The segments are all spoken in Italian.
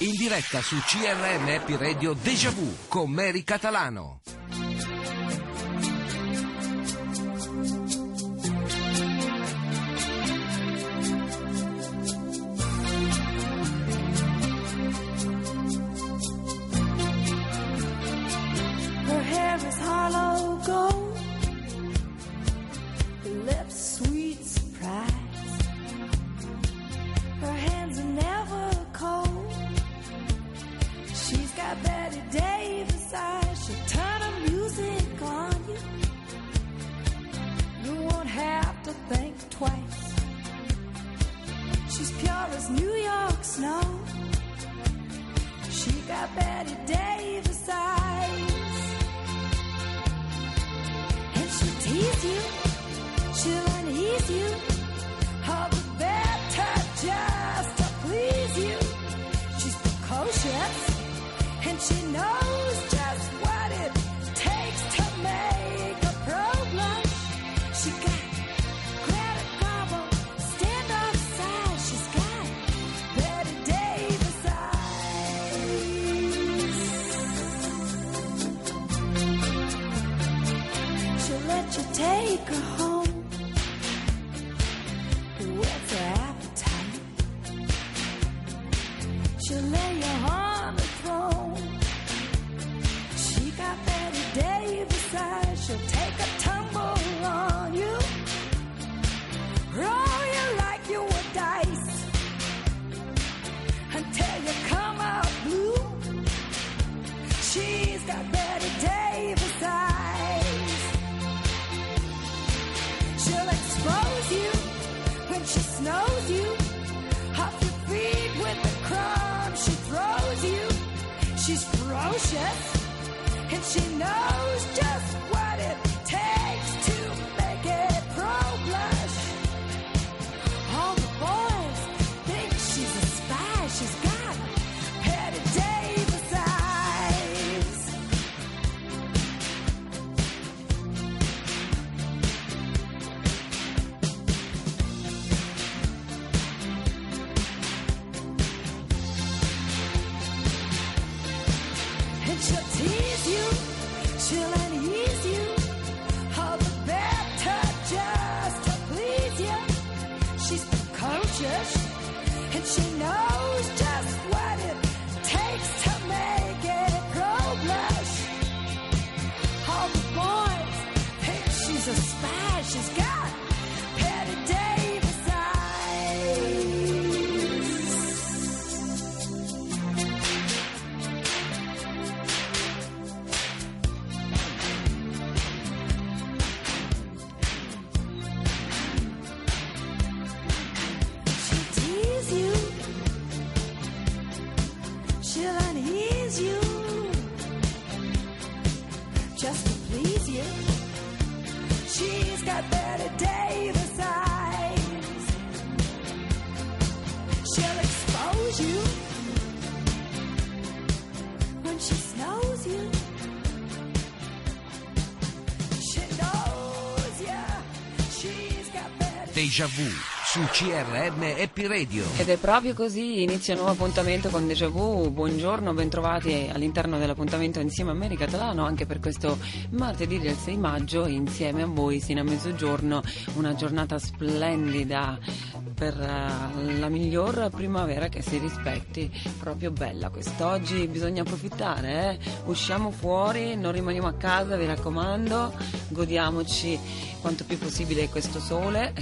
in diretta su CRM Happy Radio Deja Vu con Mary Catalano. Betty Davis. And she'll tease you, she'll you. All the better just to please you. She's precocious, and she knows she knows just Deja Vu su CRM Happy Radio. Ed è proprio così, inizia un nuovo appuntamento con Deja Vu. Buongiorno, bentrovati all'interno dell'appuntamento insieme a Mary Catalano, anche per questo martedì del 6 maggio, insieme a voi sino a mezzogiorno, una giornata splendida per eh, la miglior primavera che si rispetti, proprio bella quest'oggi, bisogna approfittare, eh? usciamo fuori, non rimaniamo a casa, vi raccomando, godiamoci quanto più possibile questo sole,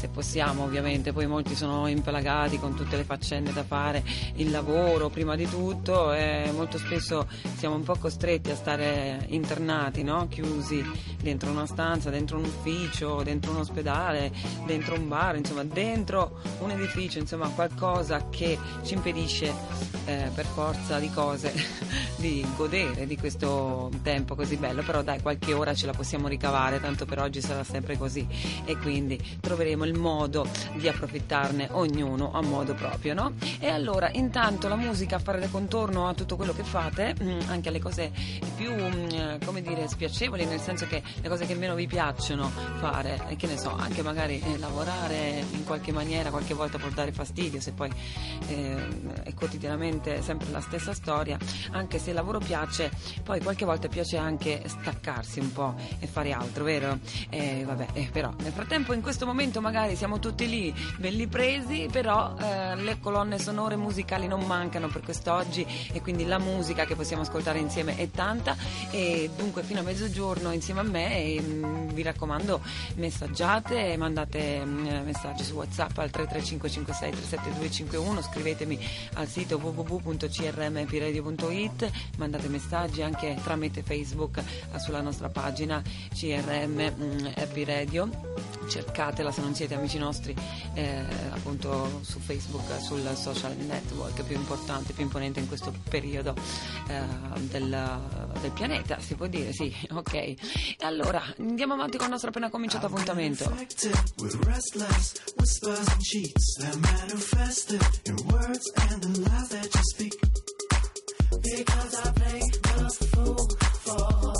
se possiamo ovviamente, poi molti sono impelagati con tutte le faccende da fare, il lavoro prima di tutto e molto spesso siamo un po' costretti a stare internati, no? chiusi dentro una stanza, dentro un ufficio, dentro un ospedale, dentro un bar, insomma dentro un edificio, insomma qualcosa che ci impedisce eh, per forza di cose di godere di questo tempo così bello, però dai qualche ora ce la possiamo ricavare, tanto per oggi sarà sempre così. E quindi troveremo il modo di approfittarne ognuno a modo proprio, no? E allora, intanto la musica fare da contorno a tutto quello che fate, mm, anche alle cose più, mm, come dire, spiacevoli, nel senso che le cose che meno vi piacciono fare, che ne so, anche magari eh, lavorare in qualche maniera, qualche volta può dare fastidio, se poi eh, è quotidianamente sempre la stessa storia, anche se il lavoro piace, poi qualche volta piace anche staccarsi un po' e fare altro, vero? Eh, vabbè, eh, però nel frattempo in questo momento magari siamo tutti lì, belli presi, però eh, le colonne sonore musicali non mancano per quest'oggi e quindi la musica che possiamo ascoltare insieme è tanta. E dunque fino a mezzogiorno insieme a me e, mm, vi raccomando messaggiate, mandate mm, messaggi su WhatsApp al 33556 37251, scrivetemi al sito www.crmpiradio.it, mandate messaggi anche tramite Facebook sulla nostra pagina CRM mm, Happy Radio, cercatela se non siete amici nostri eh, appunto su Facebook, sul social network più importante, più imponente in questo periodo eh, del, del pianeta, si può dire, sì, ok. Allora andiamo avanti con il nostro appena cominciato appuntamento. Because I play the fool for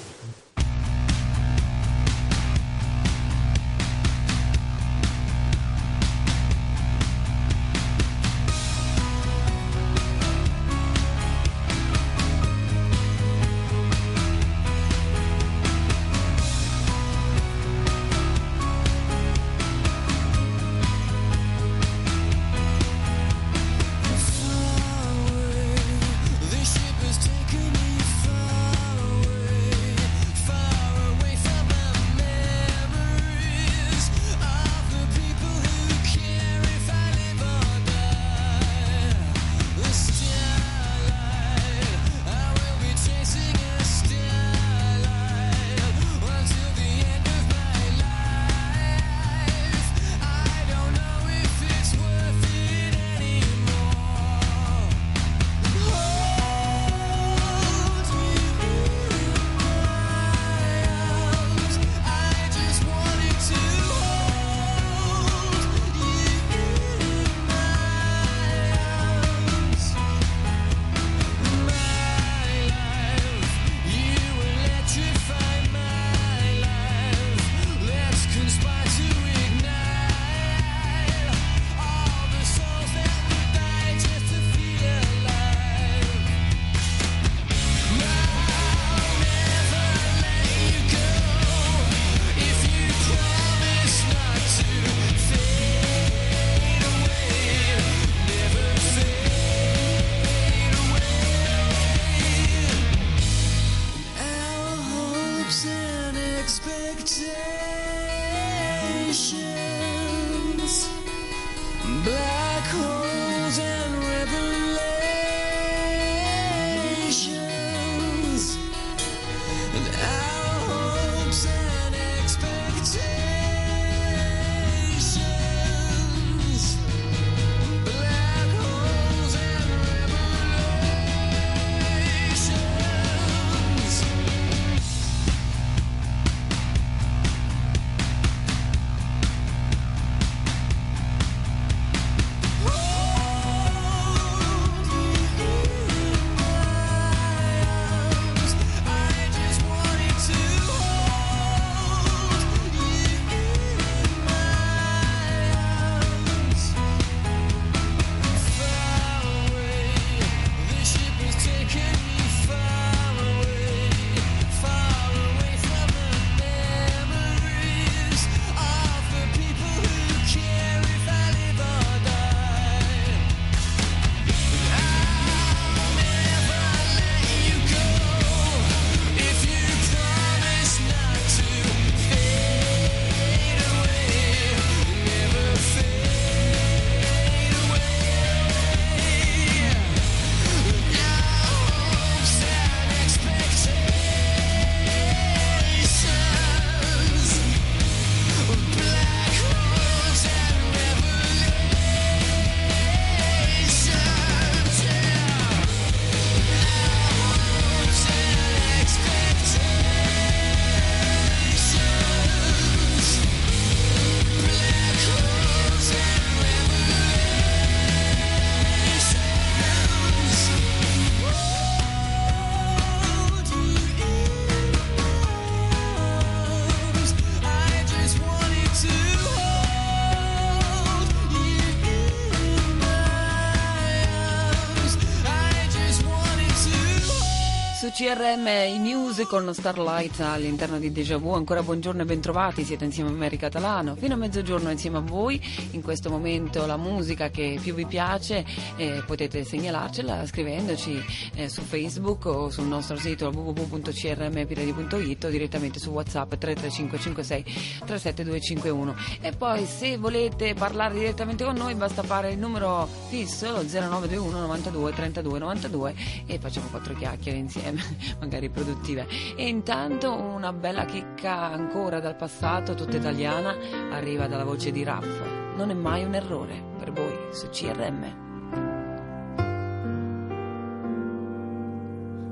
CRM i con Starlight all'interno di Deja Vu. Ancora buongiorno e bentrovati, siete insieme a Mary Catalano. Fino a mezzogiorno insieme a voi. In questo momento la musica che più vi piace eh, potete segnalarcela scrivendoci eh, su Facebook o sul nostro sito www.crmpiredi.it o direttamente su WhatsApp 33556 37251. E poi se volete parlare direttamente con noi basta fare il numero fisso 0921 92 32 92 e facciamo quattro chiacchiere insieme, magari produttive. E intanto una bella chicca ancora dal passato, tutta italiana, arriva dalla voce di Raff. Non è mai un errore per voi su CRM.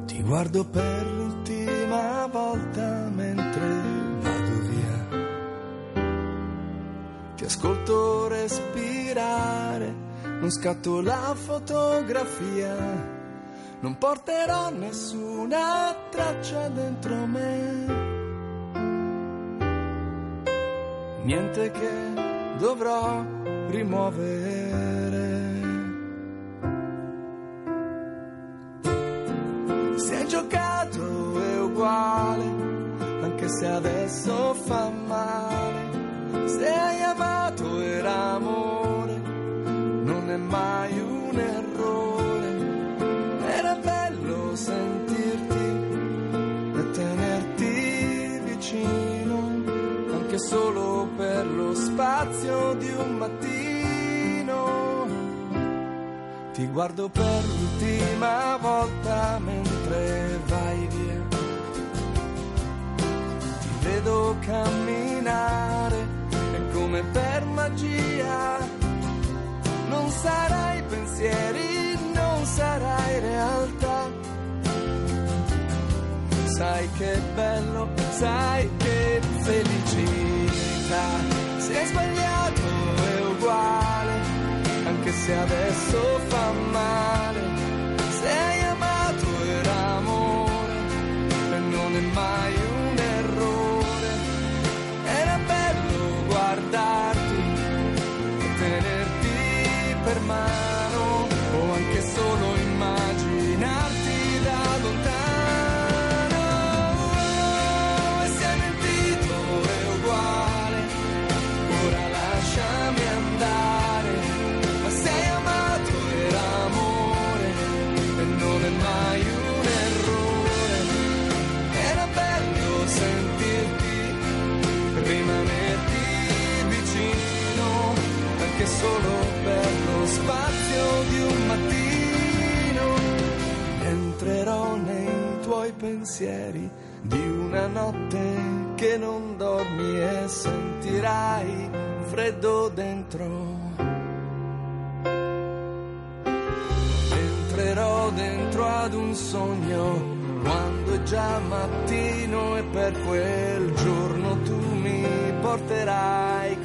Ti guardo per l'ultima volta mentre vado via. Ti ascolto respirare, non scatto la fotografia. Non porterò nessuna traccia dentro me. Niente che dovrò rimuovere. Se hai giocato è uguale, anche se adesso fa male. Spazio di un mattino. Ti guardo per l'ultima volta mentre vai via. Ti vedo camminare e come per magia. Non sarai pensieri, non sarai realtà. Sai che bello, sai che felicità. Se hai sbagliato è uguale anche se adesso fa male. Se hai amato era amore e non è mai solo per lo spazio di un mattino. Entrerò nei tuoi pensieri di una notte che non dormi e sentirai freddo dentro. Entrerò dentro ad un sogno quando è già mattino e per quel giorno tu mi porterai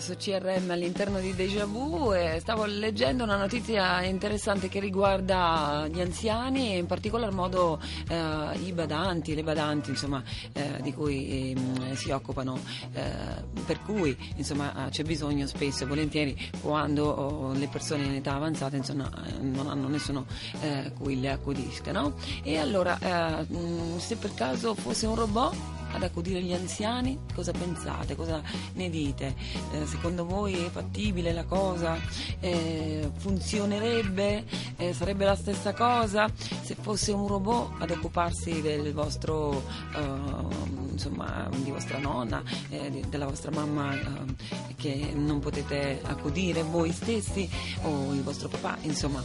su CRM all'interno di Deja Vu e stavo leggendo una notizia interessante che riguarda gli anziani e in particolar modo eh, i badanti, le badanti insomma, eh, di cui ehm, si occupano, eh, per cui insomma, c'è bisogno spesso e volentieri quando oh, le persone in età avanzata insomma, eh, non hanno nessuno eh, cui le accudisca. No? E allora, eh, mh, se per caso fosse un robot ad accudire gli anziani, cosa pensate? Cosa ne dite? Eh, secondo voi è fattibile la cosa? Eh, funzionerebbe? Eh, sarebbe la stessa cosa? Se fosse un robot ad occuparsi del vostro, eh, insomma, di vostra nonna, eh, di- della vostra mamma eh, che non potete accudire voi stessi o il vostro papà, insomma,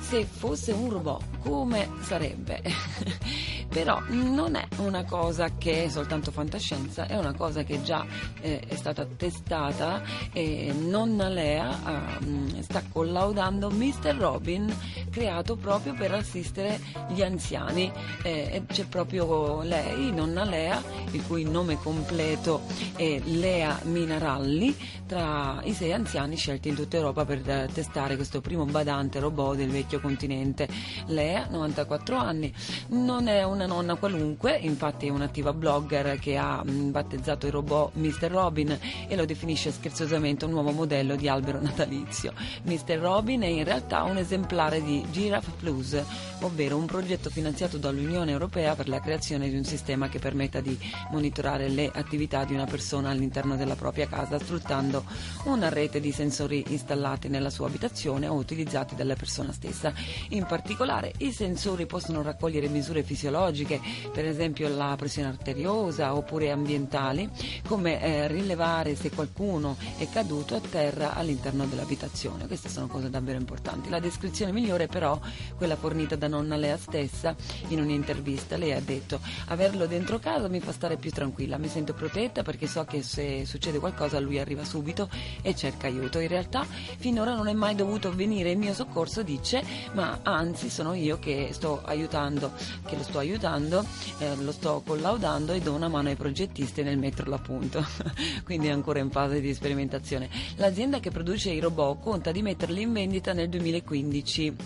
se fosse un robot come sarebbe? Però non è una cosa che soltanto fantascienza, è una cosa che già eh, è stata testata e nonna Lea mh, sta collaudando Mr. Robin creato proprio per assistere gli anziani. Eh, c'è proprio lei, nonna Lea, il cui nome completo è Lea Minaralli, tra i sei anziani scelti in tutta Europa per eh, testare questo primo badante robot del vecchio continente. Lea, 94 anni, non è una nonna qualunque, infatti è un'attiva blogger che ha mh, battezzato il robot Mr. Robin e lo definisce scherzosamente un nuovo modello di albero natalizio. Mr. Robin è in realtà un esemplare di Giraffe Plus, ovvero un progetto finanziato dall'Unione Europea per la creazione di un sistema che permetta di monitorare le attività di una persona all'interno della propria casa sfruttando una rete di sensori installati nella sua abitazione o utilizzati dalla persona stessa. In particolare i sensori possono raccogliere misure fisiologiche, per esempio la pressione arteriosa oppure ambientali, come eh, rilevare se qualcuno è caduto a terra all'interno dell'abitazione. Queste sono cose davvero importanti. La descrizione migliore però quella fornita da nonna Lea stessa in un'intervista. Lei ha detto averlo dentro casa mi fa stare più tranquilla, mi sento protetta perché so che se succede qualcosa lui arriva subito e cerca aiuto. In realtà finora non è mai dovuto venire in mio soccorso, dice, ma anzi sono io che sto aiutando, che lo sto aiutando, eh, lo sto collaudando e do una mano ai progettisti nel metterlo a punto. Quindi è ancora in fase di sperimentazione. L'azienda che produce i robot conta di metterli in vendita nel 2015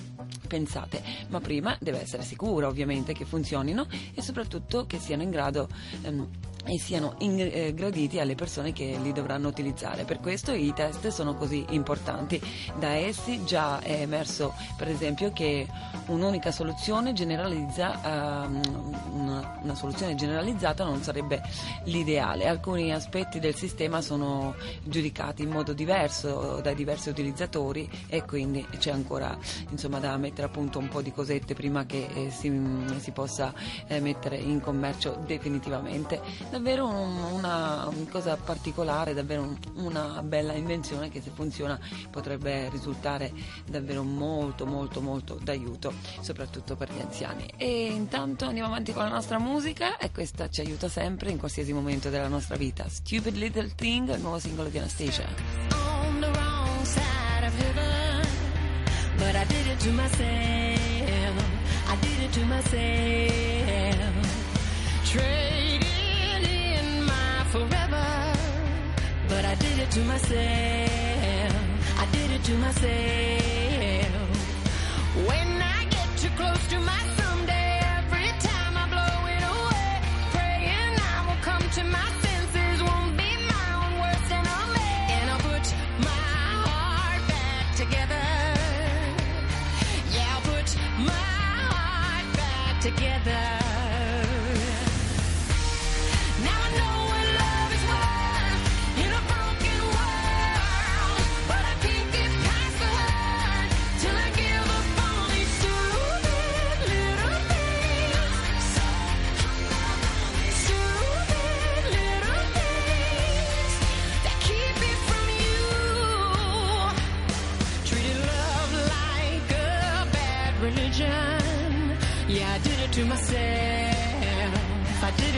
pensate, ma prima deve essere sicura ovviamente che funzionino e soprattutto che siano in grado ehm, e siano eh, graditi alle persone che li dovranno utilizzare. Per questo i test sono così importanti. Da essi già è emerso per esempio che un'unica soluzione generalizza, ehm, una, una soluzione generalizzata non sarebbe l'ideale. Alcuni aspetti del sistema sono giudicati in modo diverso dai diversi utilizzatori e quindi c'è ancora insomma, da mettere a punto un po' di cosette prima che eh, si, si possa eh, mettere in commercio definitivamente. Davvero un- una cosa particolare, davvero un- una bella invenzione che se funziona potrebbe risultare davvero molto molto molto d'aiuto, soprattutto per gli anziani. E intanto andiamo avanti con la nostra musica e questa ci aiuta sempre in qualsiasi momento della nostra vita. Stupid Little Thing, il nuovo singolo di Anastasia. But I did it to myself. I did it to myself. My forever. But I did it to myself. I did it to myself. When I get too close to my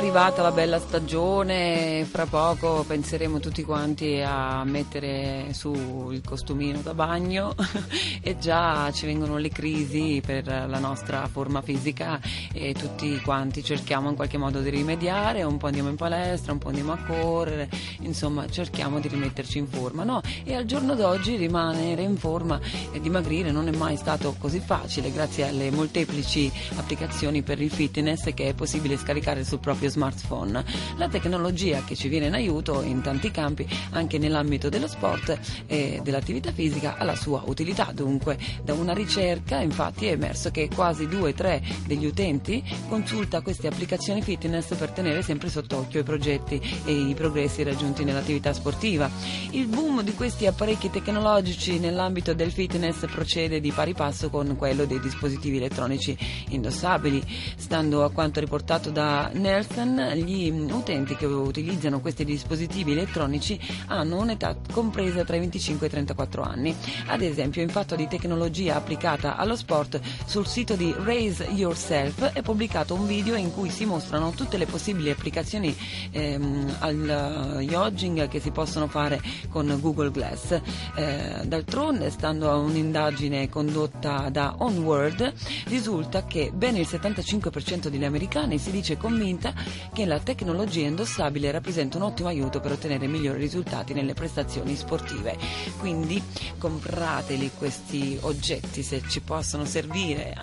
Arrivata la bella stagione, fra poco penseremo tutti quanti a mettere su il costumino da bagno e già ci vengono le crisi per la nostra forma fisica e tutti quanti cerchiamo in qualche modo di rimediare, un po' andiamo in palestra, un po' andiamo a correre, insomma cerchiamo di rimetterci in forma, no? E al giorno d'oggi rimanere in forma e dimagrire non è mai stato così facile grazie alle molteplici applicazioni per il fitness che è possibile scaricare sul proprio smartphone. La tecnologia che ci viene in aiuto in tanti campi, anche nell'ambito dello sport e dell'attività fisica, ha la sua utilità. Dunque, da una ricerca infatti è emerso che quasi 2-3 degli utenti consulta queste applicazioni fitness per tenere sempre sott'occhio i progetti e i progressi raggiunti nell'attività sportiva. Il boom di questi apparecchi tecnologici nell'ambito del fitness procede di pari passo con quello dei dispositivi elettronici indossabili, stando a quanto riportato da Nielsen, gli utenti che utilizzano questi dispositivi elettronici hanno un'età compresa tra i 25 e i 34 anni. Ad esempio, in fatto di tecnologia applicata allo sport, sul sito di Raise Yourself è pubblicato un video in cui si mostrano tutte le possibili applicazioni ehm, al uh, jogging che si possono fare con Google Glass. Eh, d'altronde, stando a un'indagine condotta da Onward, risulta che ben il 75% degli americani si dice convinta che la tecnologia indossabile rappresenta un ottimo aiuto per ottenere migliori risultati nelle prestazioni sportive. Quindi comprateli questi oggetti se ci possono servire eh,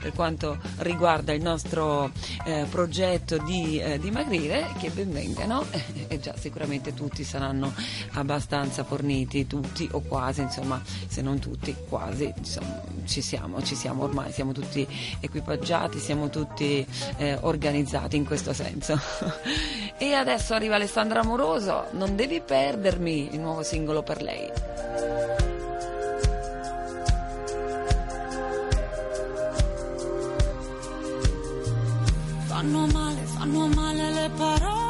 per quanto riguarda il nostro eh, progetto di eh, dimagrire, che benvengano e già sicuramente tutti saranno abbastanza forniti, tutti o quasi, insomma, se non tutti, quasi, insomma, ci siamo, ci siamo ormai, siamo tutti equipaggiati, siamo tutti eh, organizzati in questo senso. e adesso arriva Alessandra Amoroso, non devi perdermi il nuovo singolo per lei. Fanno male, fanno male le parole,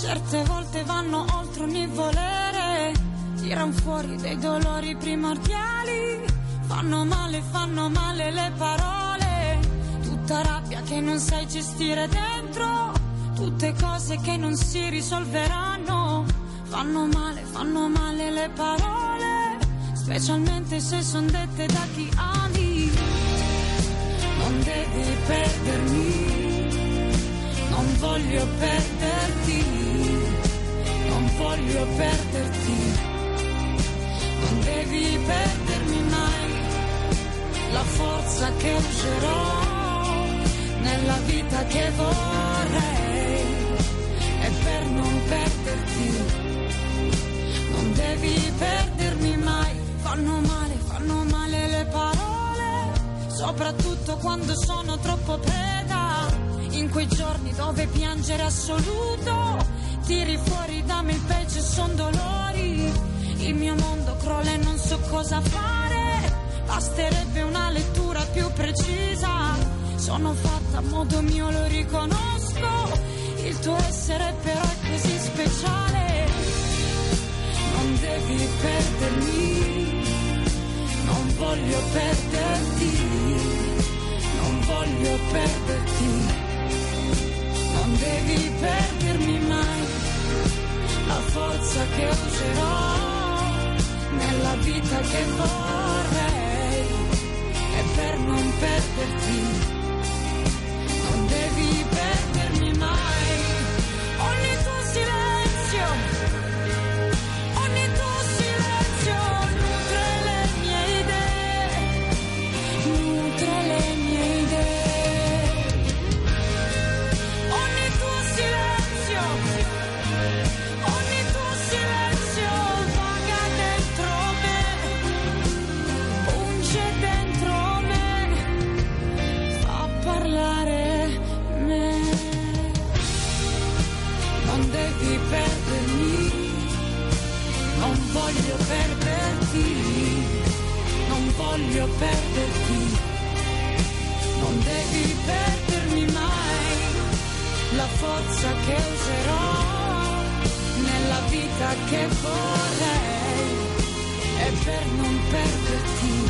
certe volte vanno oltre ogni volere, tiran fuori dei dolori primordiali, fanno male, fanno male le parole, tutta rabbia che non sai gestire dentro, tutte cose che non si risolveranno, fanno male, fanno male le parole, specialmente se son dette da chi ami, non devi perdermi. Non voglio perderti, voglio perderti, non devi perdermi mai. La forza che userò nella vita che vorrei e per non perderti, non devi perdermi mai, fanno male, fanno male le parole, soprattutto quando sono troppo preda in quei giorni dove piangere assoluto, tiri fuori da me il peggio e son dolori, il mio mondo crolla e non so cosa fare, basterebbe una lettura più precisa, sono fatta a modo mio, lo riconosco, il tuo essere però è così speciale, non devi perdermi, non voglio perderti, voglio perderti. Non devi perdermi mai. La forza che userò nella vita che vorrei voglio perderti, non devi perdermi mai. La forza che userò nella vita che vorrei e per non perderti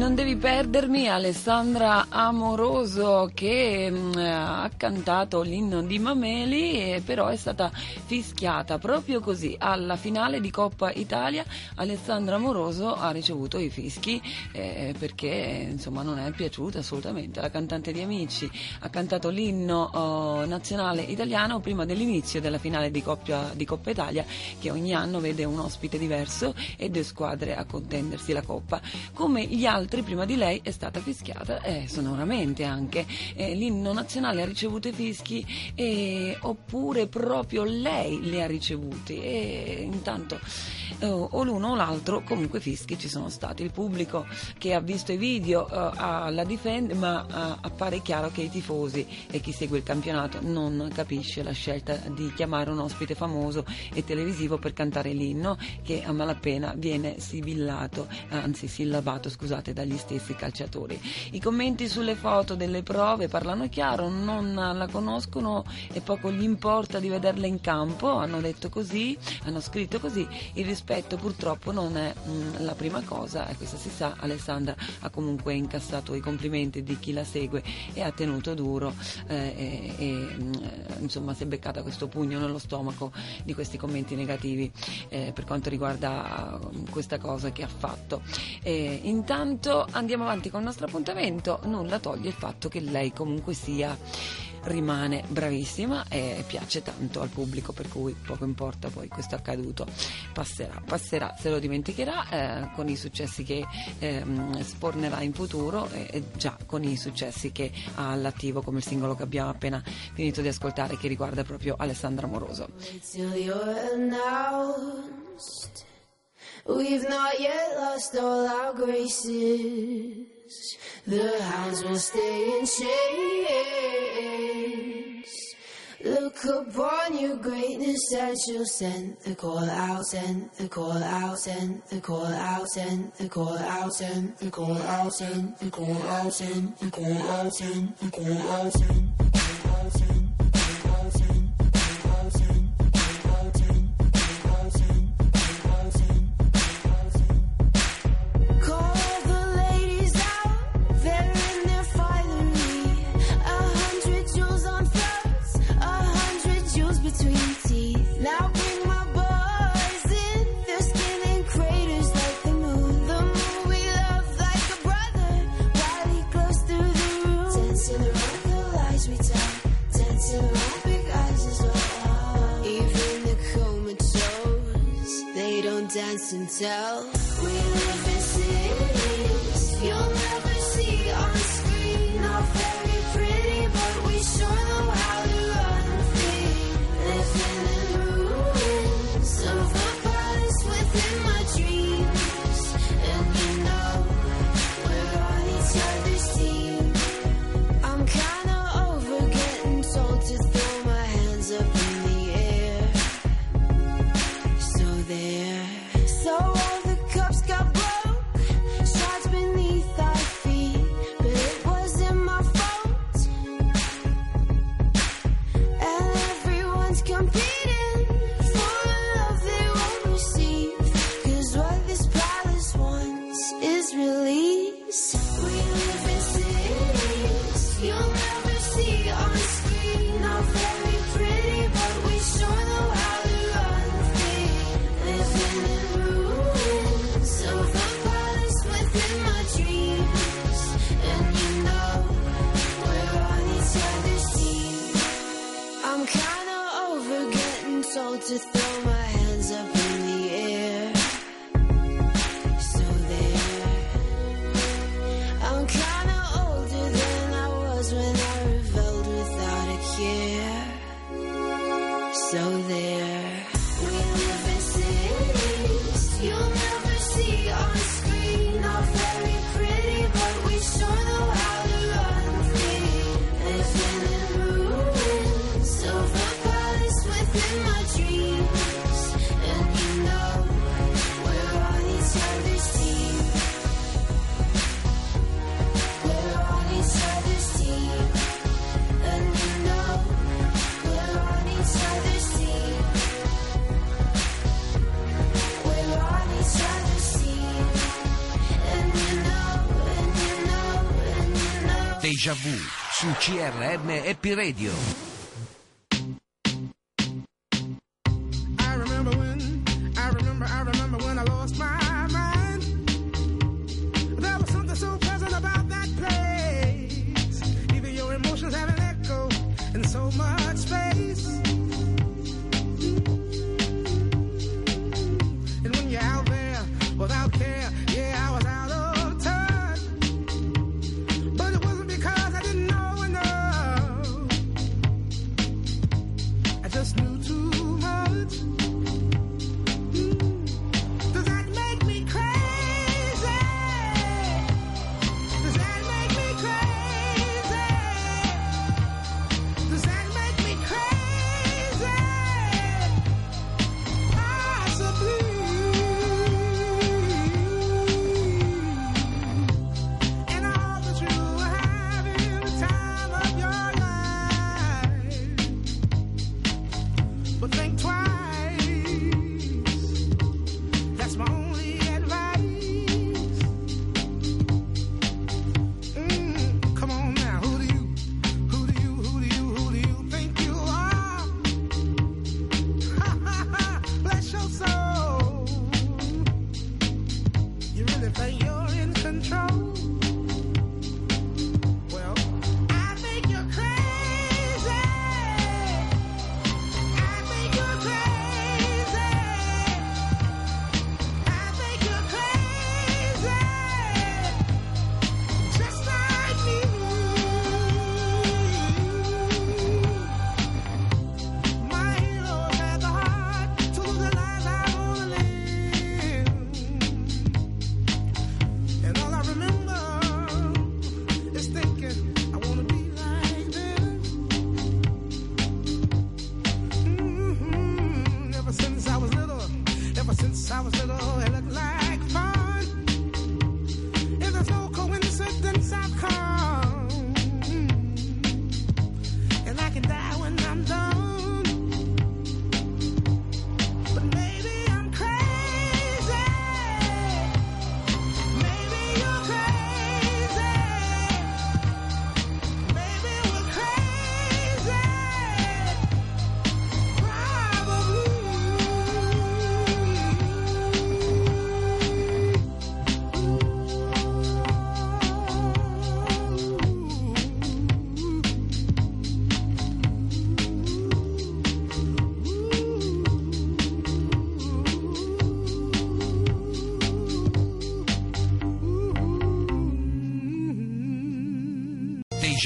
Non devi perdermi Alessandra Amoroso che mm, ha cantato l'inno di Mameli e però è stata fischiata proprio così. Alla finale di Coppa Italia Alessandra Amoroso ha ricevuto i fischi eh, perché insomma non è piaciuta assolutamente la cantante di Amici. Ha cantato l'inno oh, nazionale italiano prima dell'inizio della finale di, Coppia- di Coppa Italia che ogni anno vede un ospite diverso e due squadre a contendersi la Coppa. Come gli altri altri, prima di lei è stata fischiata, eh, sonoramente anche. Eh, l'inno nazionale ha ricevuto i fischi eh, oppure proprio lei li ha ricevuti e intanto eh, o l'uno o l'altro comunque fischi ci sono stati. Il pubblico che ha visto i video eh, la difende ma eh, appare chiaro che i tifosi e chi segue il campionato non capisce la scelta di chiamare un ospite famoso e televisivo per cantare l'inno che a malapena viene sibillato, anzi sillabato scusate, dagli stessi calciatori. I commenti sulle foto delle prove parlano chiaro, non la conoscono e poco gli importa di vederla in campo, hanno detto così, hanno scritto così, il rispetto purtroppo non è mh, la prima cosa e questo si sa, Alessandra ha comunque incassato i complimenti di chi la segue e ha tenuto duro eh, e, e mh, insomma si è beccata questo pugno nello stomaco di questi commenti negativi eh, per quanto riguarda uh, questa cosa che ha fatto. Eh, intanto andiamo avanti con il nostro appuntamento, nulla toglie il fatto che lei comunque sia rimane bravissima e piace tanto al pubblico per cui poco importa poi questo accaduto passerà, passerà se lo dimenticherà eh, con i successi che ehm, spornerà in futuro e, e già con i successi che ha all'attivo come il singolo che abbiamo appena finito di ascoltare che riguarda proprio Alessandra Moroso. We've not yet lost all our graces. The hounds will stay in chains. Look upon your greatness and she'll send the call out, send the call out, send the call out, send the call out, send the call out, send the call out, send the call out, send the call out, send the call out, send the Call don't and tell. We live in cities you'll never see on screen. Not very pretty, but we sure know how to run free. Living in ruins of a palace within my CRM Happy Radio.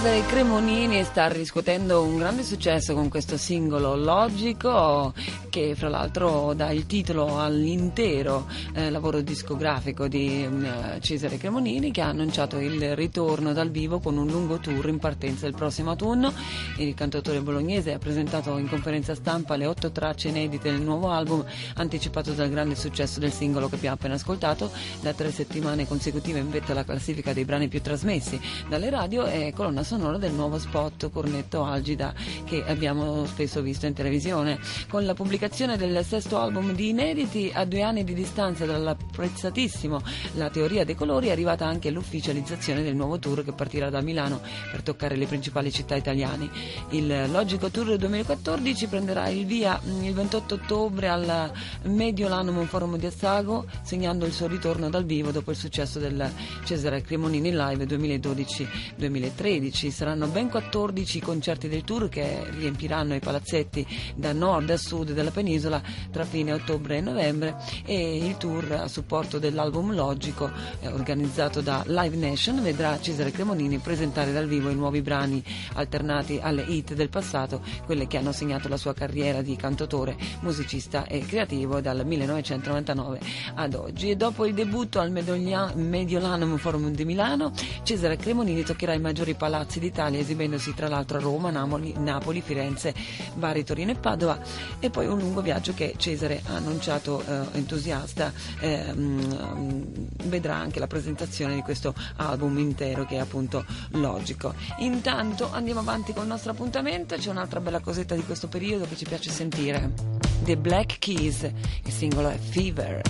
Cesare Cremonini sta riscuotendo un grande successo con questo singolo Logico che fra l'altro dà il titolo all'intero eh, lavoro discografico di eh, Cesare Cremonini che ha annunciato il ritorno dal vivo con un lungo tour in partenza il prossimo autunno. Il cantautore bolognese ha presentato in conferenza stampa le otto tracce inedite del nuovo album anticipato dal grande successo del singolo che abbiamo appena ascoltato da tre settimane consecutive in vetta alla classifica dei brani più trasmessi dalle radio e colonna sonora del nuovo spot Cornetto Algida che abbiamo spesso visto in televisione. Con la pubblicazione del sesto album di inediti a due anni di distanza dall'apprezzatissimo La teoria dei colori è arrivata anche l'ufficializzazione del nuovo tour che partirà da Milano per toccare le principali città italiane. Il Logico Tour 2014 prenderà il via mm, il 28 ottobre al Mediolanum Forum di Assago segnando il suo ritorno dal vivo dopo il successo del Cesare Cremonini Live 2012-2013. Saranno ben 14 i concerti del tour che riempiranno i palazzetti da nord a sud della penisola tra fine ottobre e novembre e il tour a supporto dell'album Logico eh, organizzato da Live Nation vedrà Cesare Cremonini presentare dal vivo i nuovi brani alternati alle hit del passato, quelle che hanno segnato la sua carriera di cantautore, musicista e creativo dal 1999 ad oggi. E dopo il debutto al Mediolanum Forum di Milano, Cesare Cremonini toccherà i maggiori palazzi d'Italia esibendosi tra l'altro a Roma, Napoli, Napoli, Firenze, Bari, Torino e Padova e poi un lungo viaggio che Cesare ha annunciato eh, entusiasta eh, vedrà anche la presentazione di questo album intero che è appunto logico. Intanto andiamo avanti con il nostro appuntamento, c'è un'altra bella cosetta di questo periodo che ci piace sentire. The Black Keys, il singolo è Fever.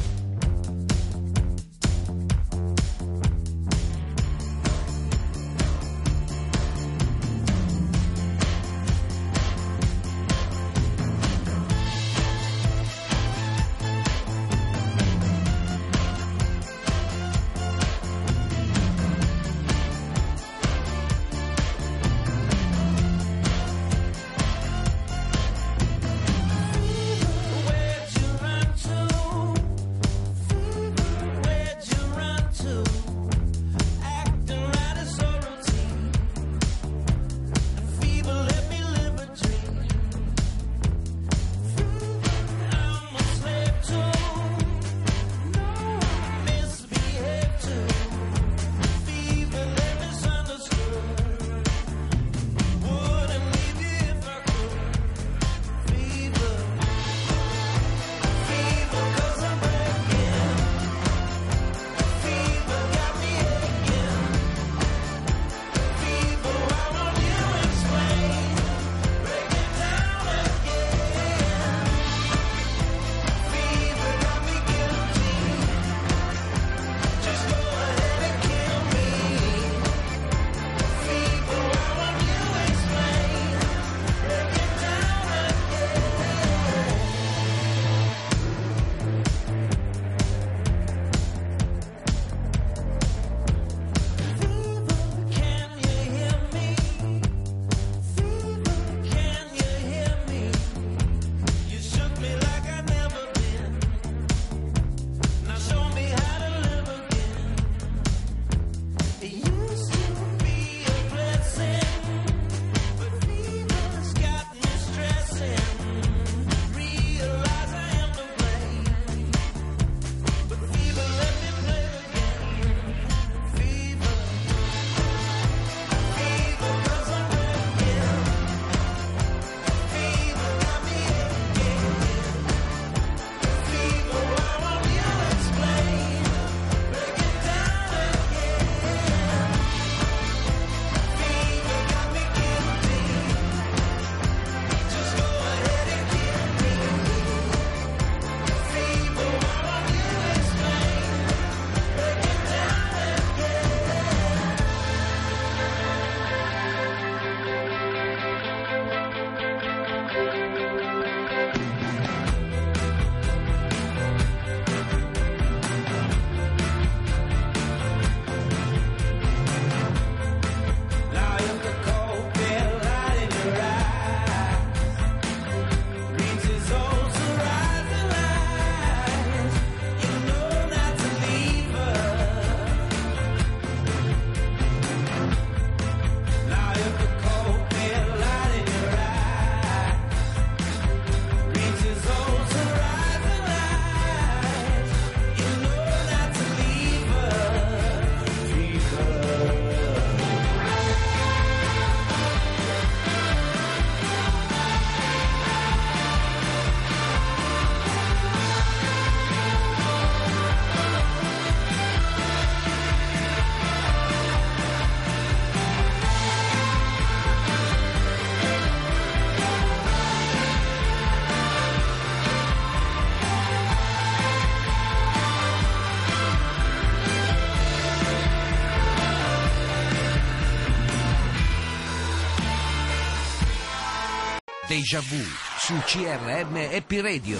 Deja Vu su CRM Happy Radio.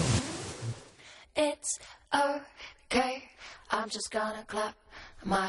It's okay, I'm just gonna clap my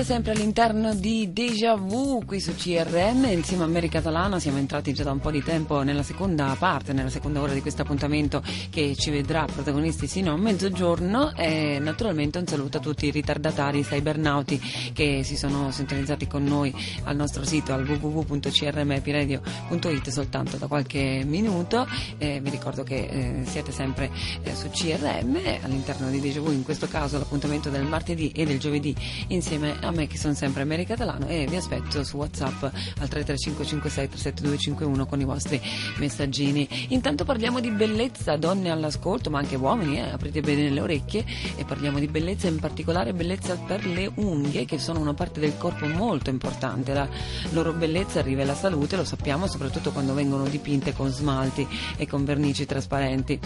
Siete sempre all'interno di Deja Vu qui su CRM insieme a Mary Catalana. Siamo entrati già da un po' di tempo nella seconda parte, nella seconda ora di questo appuntamento che ci vedrà protagonisti sino a mezzogiorno. E naturalmente un saluto a tutti i ritardatari cybernauti che si sono sintonizzati con noi al nostro sito al www.crmpiradio.it soltanto da qualche minuto. Eh, vi ricordo che eh, siete sempre eh, su CRM all'interno di Deja Vu, in questo caso l'appuntamento del martedì e del giovedì insieme a me che sono sempre Mary Catalano e vi aspetto su WhatsApp al 33556372251 con i vostri messaggini. Intanto parliamo di bellezza, donne all'ascolto, ma anche uomini, eh, aprite bene le orecchie e parliamo di bellezza, in particolare bellezza per le unghie che sono una parte del corpo molto importante. La loro bellezza rivela salute, lo sappiamo, soprattutto quando vengono dipinte con smalti e con vernici trasparenti.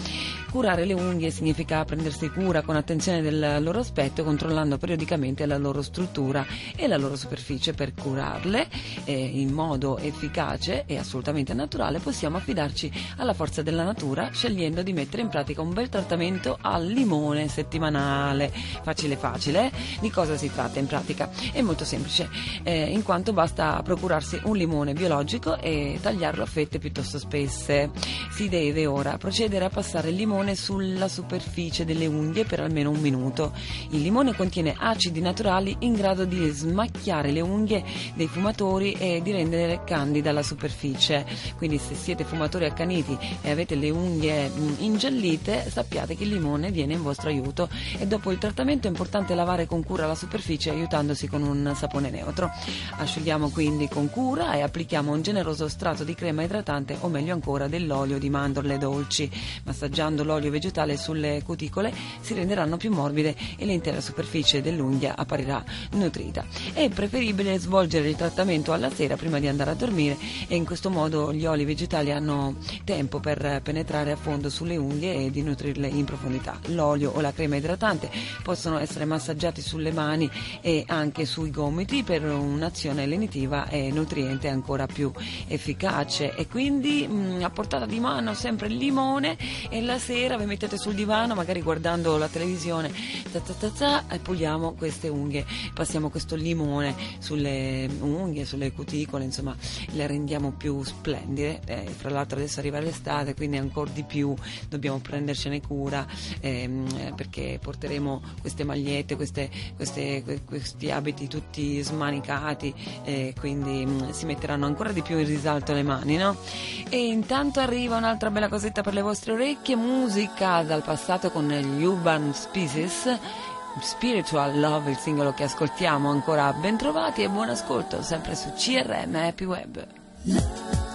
Curare le unghie significa prendersi cura con attenzione del loro aspetto, controllando periodicamente la loro struttura e la loro superficie per curarle eh, in modo efficace e assolutamente naturale possiamo affidarci alla forza della natura scegliendo di mettere in pratica un bel trattamento al limone settimanale. Facile facile di cosa si tratta in pratica? È molto semplice eh, in quanto basta procurarsi un limone biologico e tagliarlo a fette piuttosto spesse. Si deve ora procedere a passare il limone sulla superficie delle unghie per almeno un minuto. Il limone contiene acidi naturali in grado di smacchiare le unghie dei fumatori e di rendere candida la superficie. Quindi se siete fumatori accaniti e avete le unghie mh, ingiallite, sappiate che il limone viene in vostro aiuto e dopo il trattamento è importante lavare con cura la superficie aiutandosi con un sapone neutro. Asciughiamo quindi con cura e applichiamo un generoso strato di crema idratante o meglio ancora dell'olio di mandorle dolci. Massaggiando l'olio vegetale sulle cuticole si renderanno più morbide e l'intera superficie dell'unghia apparirà nutrita. È preferibile svolgere il trattamento alla sera prima di andare a dormire e in questo modo gli oli vegetali hanno tempo per penetrare a fondo sulle unghie e di nutrirle in profondità. L'olio o la crema idratante possono essere massaggiati sulle mani e anche sui gomiti per un'azione lenitiva e nutriente ancora più efficace e quindi mh, a portata di mano sempre il limone e la sera vi mettete sul divano magari guardando la televisione ta ta ta ta, e puliamo queste unghie passiamo questo limone sulle unghie, sulle cuticole, insomma le rendiamo più splendide. Eh, fra l'altro adesso arriva l'estate, quindi ancora di più dobbiamo prendercene cura ehm, perché porteremo queste magliette, queste, queste, que- questi abiti tutti smanicati e quindi mh, si metteranno ancora di più in risalto le mani, no? E intanto arriva un'altra bella cosetta per le vostre orecchie, musica dal passato con gli Urban Species. Spiritual Love, il singolo che ascoltiamo ancora ben trovati e buon ascolto sempre su CRM Happy Web.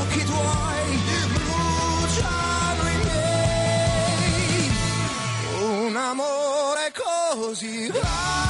occhi tuoi bruciano i miei. Un amore così grande.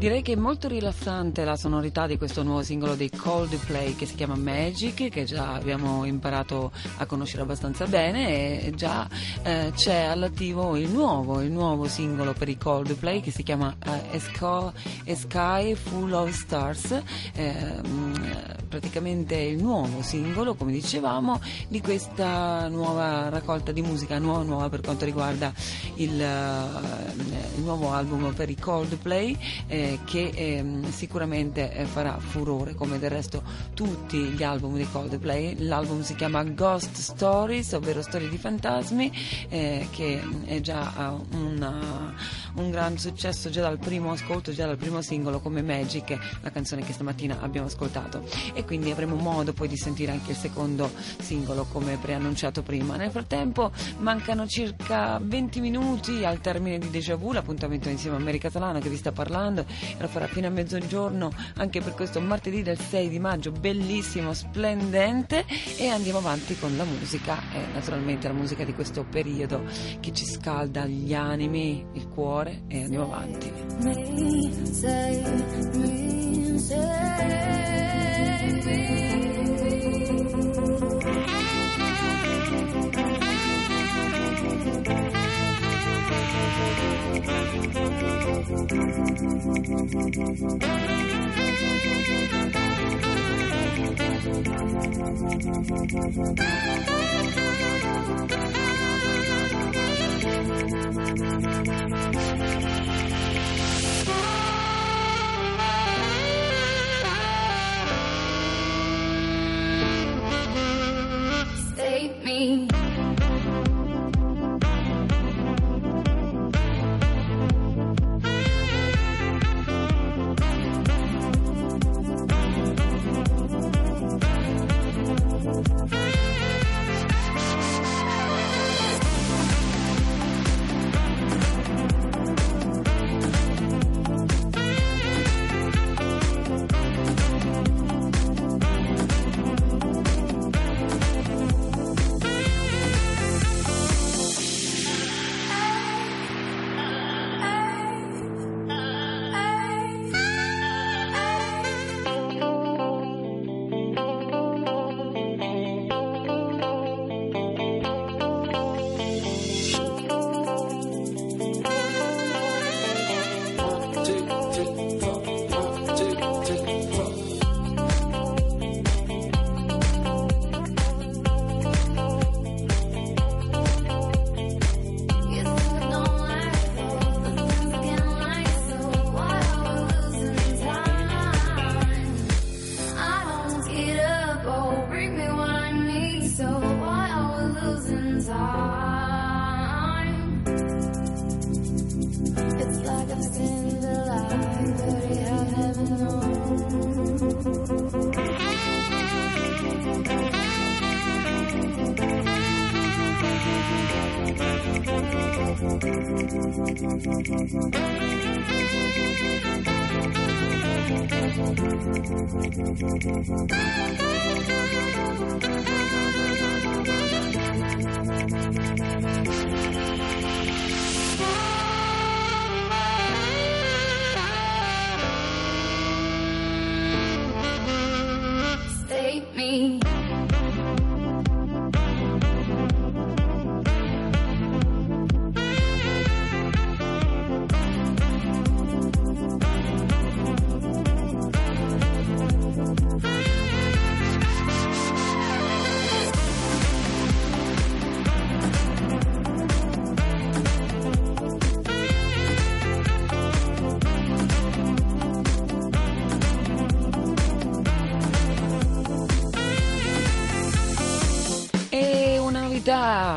Direi che è molto rilassante la sonorità di questo nuovo singolo dei Coldplay che si chiama Magic, che già abbiamo imparato a conoscere abbastanza bene e già eh, c'è all'attivo il nuovo, il nuovo singolo per i Coldplay che si chiama eh, A Sky Full of Stars, eh, praticamente il nuovo singolo, come dicevamo, di questa nuova raccolta di musica, nuova nuova per quanto riguarda il, eh, il nuovo album per i Coldplay. Eh, eh, che ehm, sicuramente eh, farà furore come del resto tutti gli album di Coldplay. L'album si chiama Ghost Stories, ovvero storie di fantasmi, eh, che è già eh, una- un gran successo già dal primo ascolto, già dal primo singolo come Magic, la canzone che stamattina abbiamo ascoltato. E quindi avremo modo poi di sentire anche il secondo singolo come preannunciato prima. Nel frattempo mancano circa 20 minuti al termine di Deja Vu, l'appuntamento insieme a Mary Catalano che vi sta parlando lo farà fino a mezzogiorno anche per questo martedì del 6 di maggio, bellissimo, splendente. E andiamo avanti con la musica, e naturalmente la musica di questo periodo che ci scalda gli animi, il cuore. E andiamo avanti. me, save me, save Save me.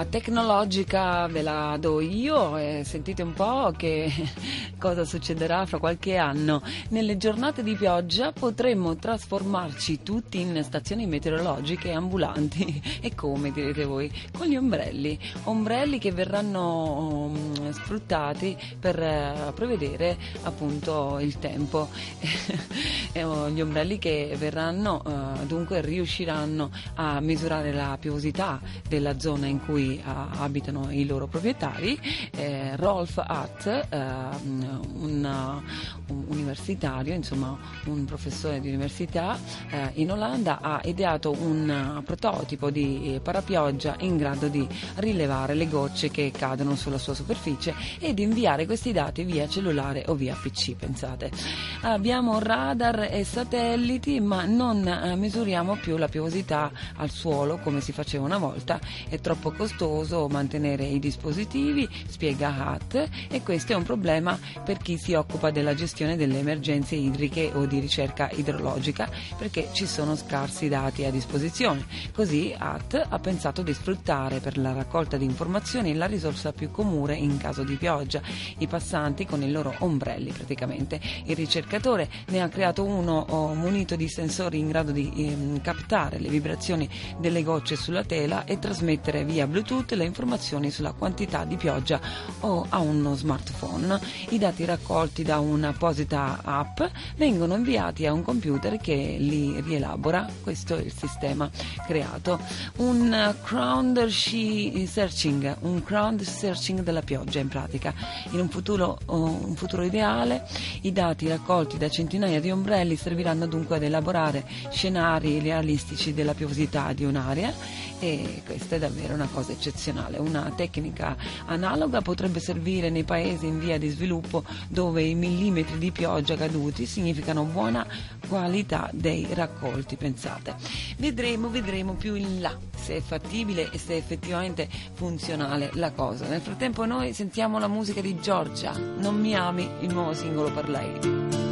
Tecnologica ve la do io e sentite un po' che cosa succederà fra qualche anno. Nelle giornate di pioggia potremmo trasformarci tutti in stazioni meteorologiche ambulanti. E come direte voi? Con gli ombrelli. Ombrelli che verranno mm, sfruttati per eh, prevedere appunto il tempo. Oh, gli ombrelli che verranno eh, dunque riusciranno a misurare la piovosità della zona in cui ah, abitano i loro proprietari. Rolf Hatt, eh, un, un universitario, insomma un professore di università in Olanda, ha ideato un prototipo di parapioggia in grado di rilevare le gocce che cadono sulla sua superficie ed inviare questi dati via cellulare o via PC, pensate. Abbiamo radar e satelliti, ma non eh, misuriamo più la piovosità al suolo come si faceva una volta. È troppo costoso mantenere i dispositivi, spiega Hatt, e questo è un problema per chi si occupa della gestione delle emergenze idriche o di ricerca idrologica perché ci sono scarsi dati a disposizione. Così AT ha pensato di sfruttare per la raccolta di informazioni la risorsa più comune in caso di pioggia, i passanti con i loro ombrelli praticamente. Il ricercatore ne ha creato uno oh, munito di sensori in grado di ehm, captare le vibrazioni delle gocce sulla tela e trasmettere via Bluetooth le informazioni sulla quantità di pioggia o a uno smartphone. I dati raccolti da un'apposita app vengono inviati a un computer che li rielabora. Questo è il sistema creato. Un eh, crowd searching, un crowd searching della pioggia in pratica. In un futuro, un futuro ideale i dati raccolti da centinaia di ombrelli serviranno dunque ad elaborare scenari realistici della piovosità di un'area e questa è davvero una cosa eccezionale. Una tecnica analoga potrebbe servire nei paesi in via di sviluppo dove i millimetri di pioggia caduti significano buona qualità dei raccolti, pensate. Vedremo, vedremo più in là se è fattibile e se è effettivamente funzionale la cosa. Nel frattempo noi sentiamo la musica di Giorgia, Non mi ami, il nuovo singolo per lei.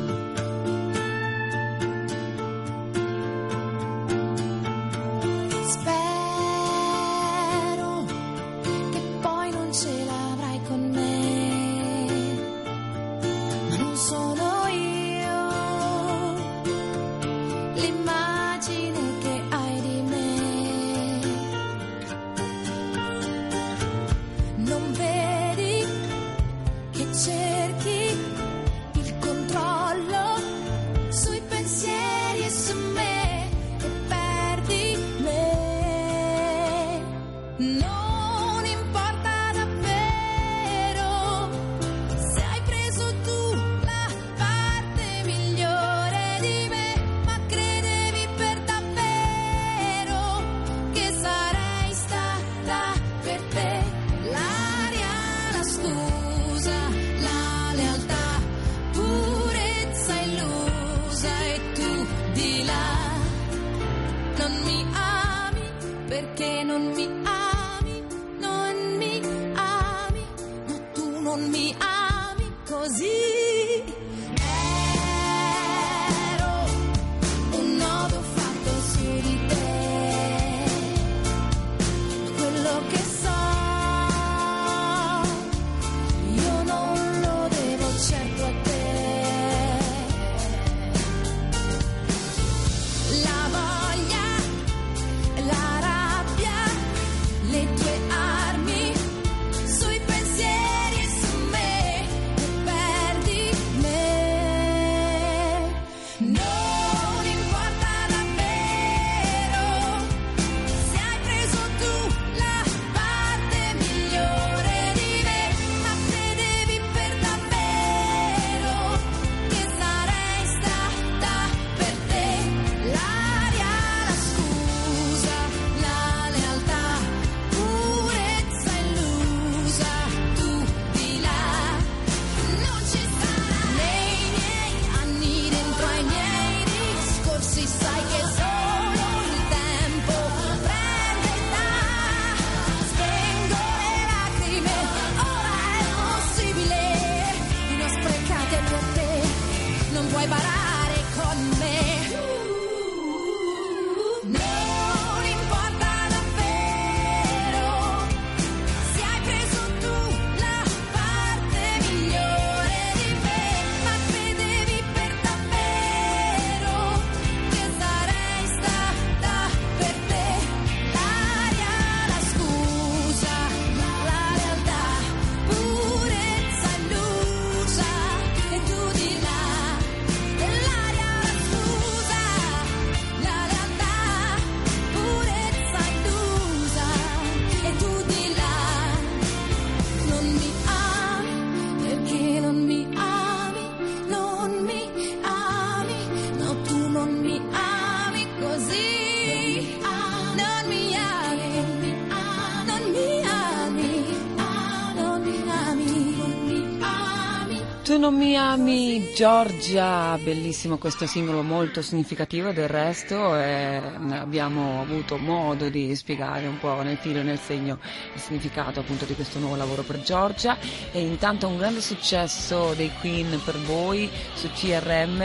Giorgia, bellissimo questo singolo, molto significativo del resto e abbiamo avuto modo di spiegare un po' nel filo e nel segno il significato appunto di questo nuovo lavoro per Giorgia. E intanto un grande successo dei Queen per voi su CRM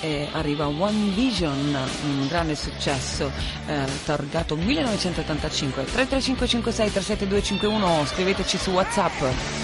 e arriva One Vision, un grande successo eh, targato 1985 33556 37251 scriveteci su Whatsapp.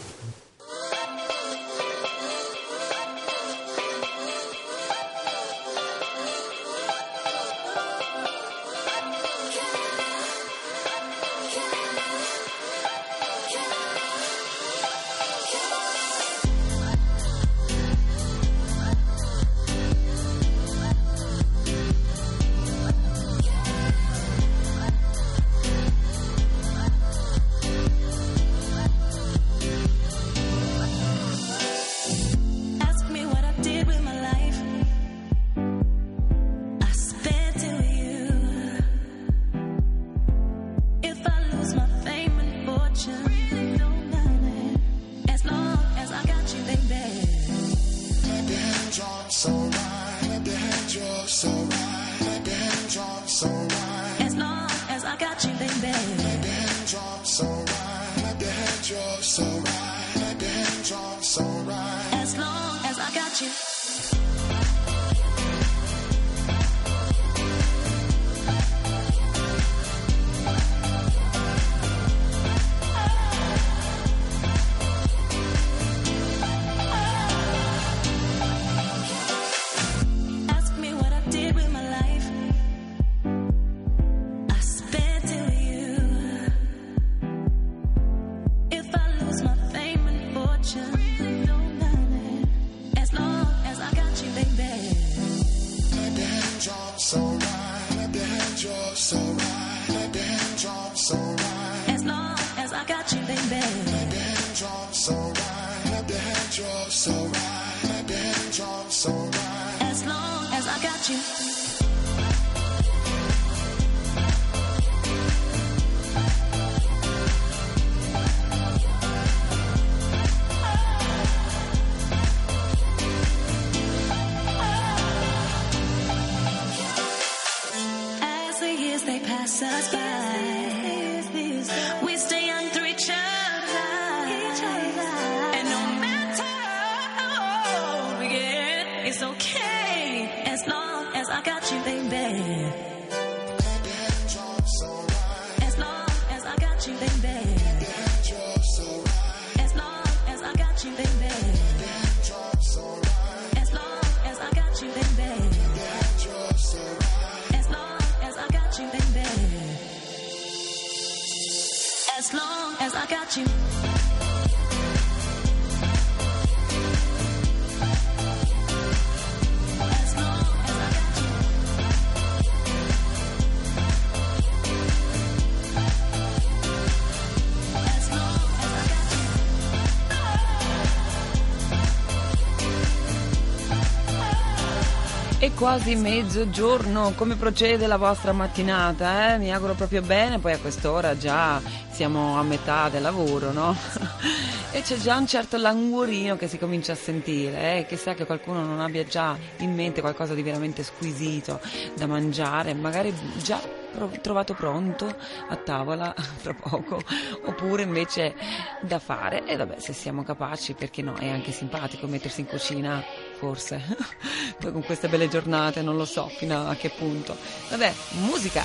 sun. Quasi mezzogiorno, come procede la vostra mattinata? eh? Mi auguro proprio bene, poi a quest'ora già siamo a metà del lavoro, no? e c'è già un certo languorino che si comincia a sentire, eh? chissà che qualcuno non abbia già in mente qualcosa di veramente squisito da mangiare, magari già trovato pronto a tavola tra poco, oppure invece da fare. E vabbè, se siamo capaci, perché no? È anche simpatico mettersi in cucina, forse. Poi con queste belle giornate non lo so fino a che punto. Vabbè, musica!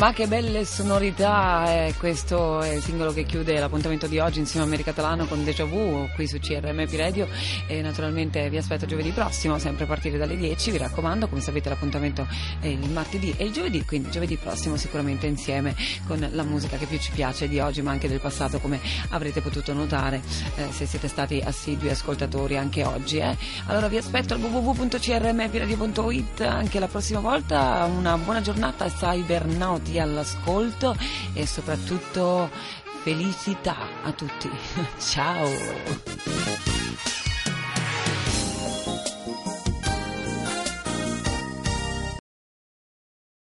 Ma che belle sonorità, eh, questo è il singolo che chiude l'appuntamento di oggi insieme a America Talano con Deja Vu qui su CRMP Radio e naturalmente vi aspetto giovedì prossimo, sempre a partire dalle 10, vi raccomando, come sapete l'appuntamento è il martedì e il giovedì, quindi giovedì prossimo sicuramente insieme con la musica che più ci piace di oggi ma anche del passato come avrete potuto notare eh, se siete stati assidui ascoltatori anche oggi. eh. Allora vi aspetto al www.crmpradio.it anche la prossima volta, una buona giornata cybernauti all'ascolto e soprattutto felicità a tutti. Ciao!